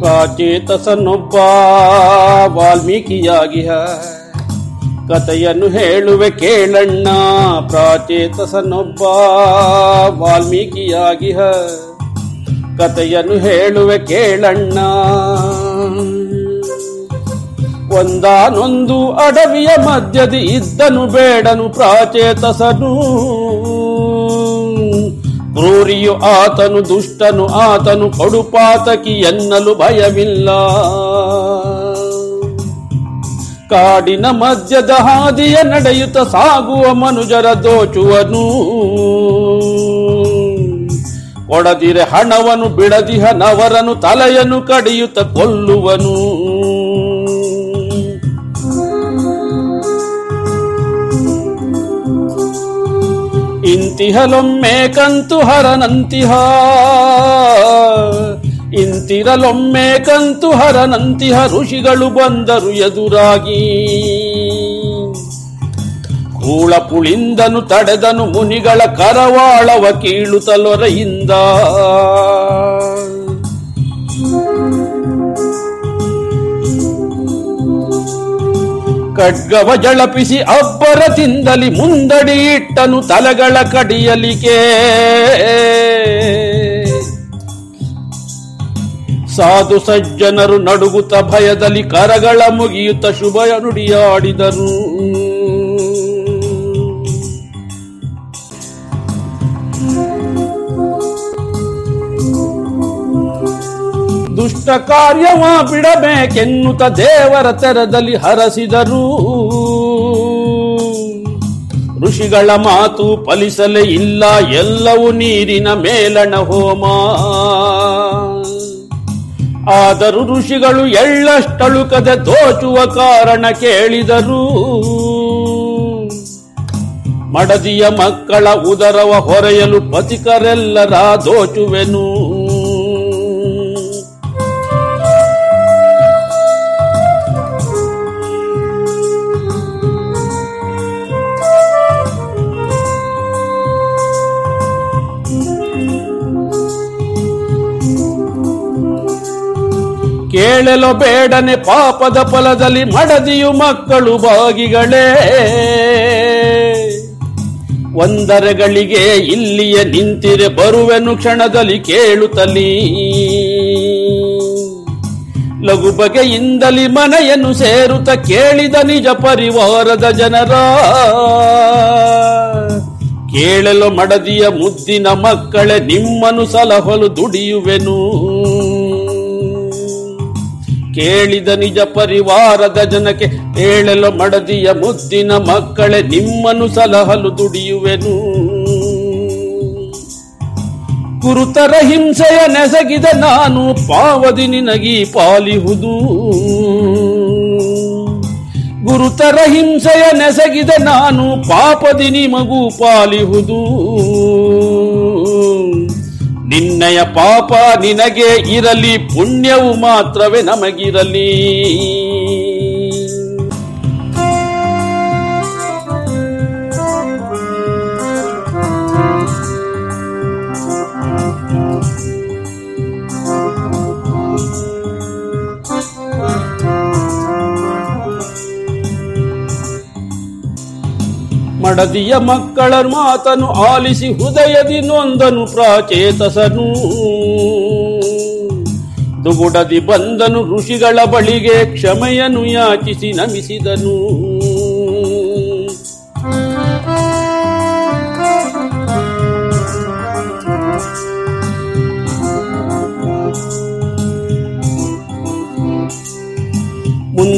ಪ್ರಾಚೇತಸನೊಬ್ಬ ವಾಲ್ಮೀಕಿಯಾಗಿಹ ಕಥೆಯನ್ನು ಹೇಳುವೆ ಕೇಳಣ್ಣ, ಪ್ರಾಚೇತಸನೊಬ್ಬ ವಾಲ್ಮೀಕಿಯಾಗಿಹ. ಕಥೆಯನ್ನು ಹೇಳುವೆ ಕೇಳಣ್ಣ, ಒಂದಾನೊಂದು ಅಡವಿಯ ಮಧ್ಯದಿ ಇದ್ದನು ಬೇಡನು ಪ್ರಾಚೇತಸನು. ಕ್ರೂರಿಯು ಆತನು ದುಷ್ಟನು, ಆತನು ಕೊಡುಪಾತಕಿ ಎನ್ನಲು ಭಯವಿಲ್ಲ. ಕಾಡಿನ ಮಧ್ಯದ ಹಾದಿಯ ನಡೆಯುತ್ತ ಸಾಗುವ ಮನುಜರ ದೋಚುವನು. ಕೊಡದಿರೆ ಹಣವನು ಬಿಡದಿಹ ನವರನು ತಲೆಯನ್ನು ಕಡಿಯುತ್ತ ಕೊಲ್ಲುವನು. ಇಂತಿಹಲೊಮ್ಮೆ ಕಂತು ಹರನಂತಿಹ. ಇಂತಿರಲೊಮ್ಮೆ ಕಂತು ಹರನಂತಿಹ ಋಷಿಗಳು ಬಂದರು ಎದುರಾಗಿ. ಕೂಳ ಪುಳಿಂದನು ತಡೆದನು ಮುನಿಗಳ ಕರವಾಳವ ಕೀಳುತ್ತಲೊರೆಯಿಂದ ಖಡ್ಗವ ಜಳಪಿಸಿ ಅಬ್ಬರ ತಿಂದಲಿ ಮುಂದಡಿ ಇಟ್ಟನು ತಲೆಗಳ ಕಡಿಯಲಿಕೆ. ಸಾಧು ಸಜ್ಜನರು ನಡುಗುತ್ತ ಭಯದಲ್ಲಿ ಕರಗಳ ಮುಗಿಯುತ್ತ ಶುಭಯ ನುಡಿಯಾಡಿದರು. ದುಷ್ಟ ಕಾರ್ಯವ ಬಿಡಬೇಕೆನ್ನುತ್ತ ದೇವರ ತೆರದಲ್ಲಿ ಹರಸಿದರು. ಋಷಿಗಳ ಮಾತು ಫಲಿಸಲೇ ಇಲ್ಲ, ಎಲ್ಲವೂ ನೀರಿನ ಮೇಲಣ ಹೋಮ. ಆದರೂ ಋಷಿಗಳು ಎಳ್ಳಷ್ಟಳುಕದೆ ದೋಚುವ ಕಾರಣ ಕೇಳಿದರು. ಮಡದಿಯ ಮಕ್ಕಳ ಉದರವ ಹೊರೆಯಲು ಪತಿಕರೆಲ್ಲರ ದೋಚುವೆನು. ಕೇಳಲು ಬೇಡನೆ ಪಾಪದ ಫಲದಲ್ಲಿ ಮಡದಿಯು ಮಕ್ಕಳು ಬಾಗಿಗಳೇ. ಒಂದರಗಳಿಗೆ ಇಲ್ಲಿಯೇ ನಿಂತಿರೆ ಬರುವೆನು ಕ್ಷಣದಲ್ಲಿ ಕೇಳುತ್ತಲಿ ಲಘು ಬಗೆಯಿಂದಲಿ ಮನೆಯನ್ನು ಸೇರುತ್ತ ಕೇಳಿದ ನಿಜ ಪರಿವಾರದ ಜನರ. ಕೇಳಲು ಮಡದಿಯ ಮುದ್ದಿನ ಮಕ್ಕಳೇ ನಿಮ್ಮನು ಸಲಹಲು ದುಡಿಯುವೆನು. ಕೇಳಿದ ನಿಜ ಪರಿವಾರದ ಜನಕ್ಕೆ ಹೇಳಲು ಮಡದಿಯ ಮುದ್ದಿನ ಮಕ್ಕಳೇ ನಿಮ್ಮನು ಸಲಹಲು ದುಡಿಯುವೆನು. ಗುರುತರ ಹಿಂಸೆಯ ನೆಸಗಿದ ನಾನು ಪಾವದಿ ನಿನಗಿ ಪಾಲಿಹುದು. ಗುರುತರ ಹಿಂಸೆಯ ನೆಸಗಿದ ನಾನು ಪಾಪದಿ ನಿಮಗೂ ಪಾಲಿಹುದು. ನಿನ್ನಯ ಪಾಪ ನಿನಗೆ ಇರಲಿ ಪುಣ್ಯವು ಮಾತ್ರವೇ ನಮಗಿರಲಿ. ಮಡದಿಯ ಮಕ್ಕಳ ಮಾತನು ಆಲಿಸಿ ಹೃದಯದಿ ನೊಂದನು ಪ್ರಾಚೇತಸನು. ದುಗುಡದಿ ಬಂದನು ಋಷಿಗಳ ಬಳಿಗೆ ಕ್ಷಮೆಯನ್ನು ಯಾಚಿಸಿ ನಮಿಸಿದನು.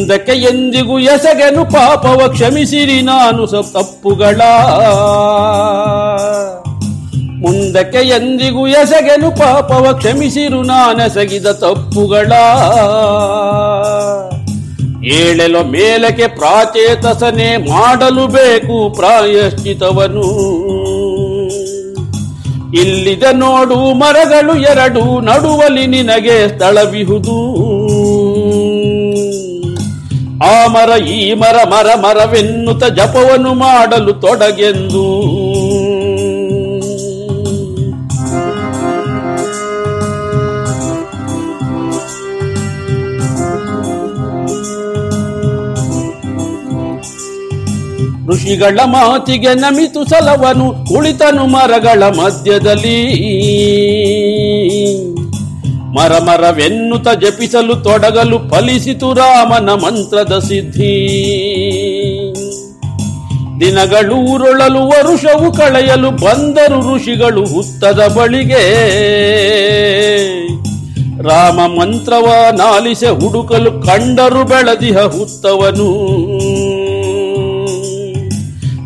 ಮುಂದಕ್ಕೆ ಎಂದಿಗೂ ಎಸಗೆನು ಪಾಪವ ಕ್ಷಮಿಸಿರಿ ನಾನು ತಪ್ಪುಗಳ. ಮುಂದಕ್ಕೆ ಎಂದಿಗೂ ಎಸಗೆನು ಪಾಪವ ಕ್ಷಮಿಸಿರು ನಾನೆಸಗಿದ ತಪ್ಪುಗಳ. ಏಳೆಲೋ ಮೇಲಕ್ಕೆ ಪ್ರಾಚೇತಸನೆ ಮಾಡಲು ಬೇಕು ಪ್ರಾಯಶ್ಚಿತವನು ಇಲ್ಲಿದೆ ನೋಡು ಮರಗಳು ಎರಡು ನಡುವಲಿ ನಿನಗೆ ಸ್ಥಳವಿಹುದು. ಆ ಮರ, ಈ ಮರ ಮರ, ಮರವೆನ್ನುತ್ತ ಜಪವನ್ನು ಮಾಡಲು ತೊಡಗೆಂದು. ಋಷಿಗಳ ಮಾತಿಗೆ ನಮಿತು ಸಲವನು ಕುಳಿತನು ಮರಗಳ ಮಧ್ಯದಲ್ಲಿ. ಮರ ಮರವೆನ್ನುತ್ತ ಜಪಿಸಲು ತೊಡಗಲು ಫಲಿಸಿತು ರಾಮನ ಮಂತ್ರದ ಸಿದ್ಧಿ. ದಿನಗಳೂರೊಳಲು ವರುಷವು ಕಳೆಯಲು ಬಂದರು ಋಷಿಗಳು ಹುತ್ತದ ಬಳಿಗೆ. ರಾಮ ಮಂತ್ರವ ನಾಲಿಸೆ ಹುಡುಕಲು ಕಂಡರು ಬೆಳದಿಹ ಹುತ್ತವನು.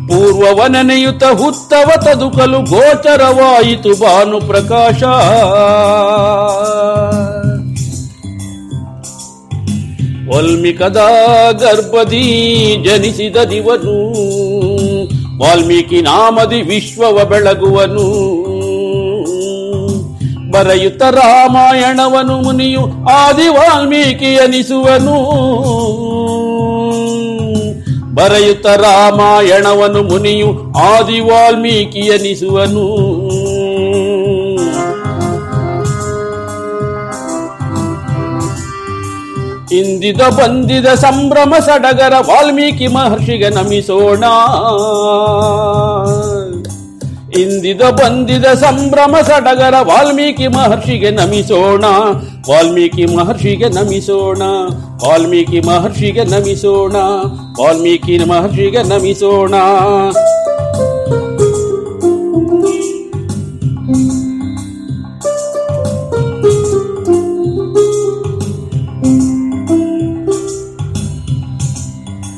ಪೂರ್ವವನನೆಯುತ ಹುತ್ತವ ತದುಕಲು ಗೋಚರವಾಯಿತು ಭಾನು ಪ್ರಕಾಶ ವಾಲ್ಮೀಕದ ಗರ್ಭದಿ ಜನಿಸಿದ ದಿವನು, ವಾಲ್ಮೀಕಿ ನಾಮದಿ ವಿಶ್ವವ ಬೆಳಗುವನು. ಬರೆಯುತ್ತ ರಾಮಾಯಣವನು, ಮುನಿಯು ಆದಿ ವಾಲ್ಮೀಕಿ ಅನಿಸುವನು ಬರೆಯುತ್ತ ರಾಮಾಯಣವನು, ಮುನಿಯು ಆದಿ ವಾಲ್ಮೀಕಿ ಅನಿಸುವನು ಇಂದಿದ ಬಂದಿದ ಸಂಭ್ರಮ ಸಡಗರ ವಾಲ್ಮೀಕಿ ಮಹರ್ಷಿಗೆ ನಮಿಸೋಣ. ಇಂದಿದ ಬಂದಿದ ಸಂಭ್ರಮ ಸಡಗರ ವಾಲ್ಮೀಕಿ ಮಹರ್ಷಿಗೆ ನಮಿಸೋಣ. ವಾಲ್ಮೀಕಿ ಮಹರ್ಷಿಗೆ ನಮಿಸೋಣ. ವಾಲ್ಮೀಕಿ ಮಹರ್ಷಿಗೆ ನಮಿಸೋಣ. ವಾಲ್ಮೀಕಿ ಮಹರ್ಷಿಗೆ ನಮಿಸೋಣ.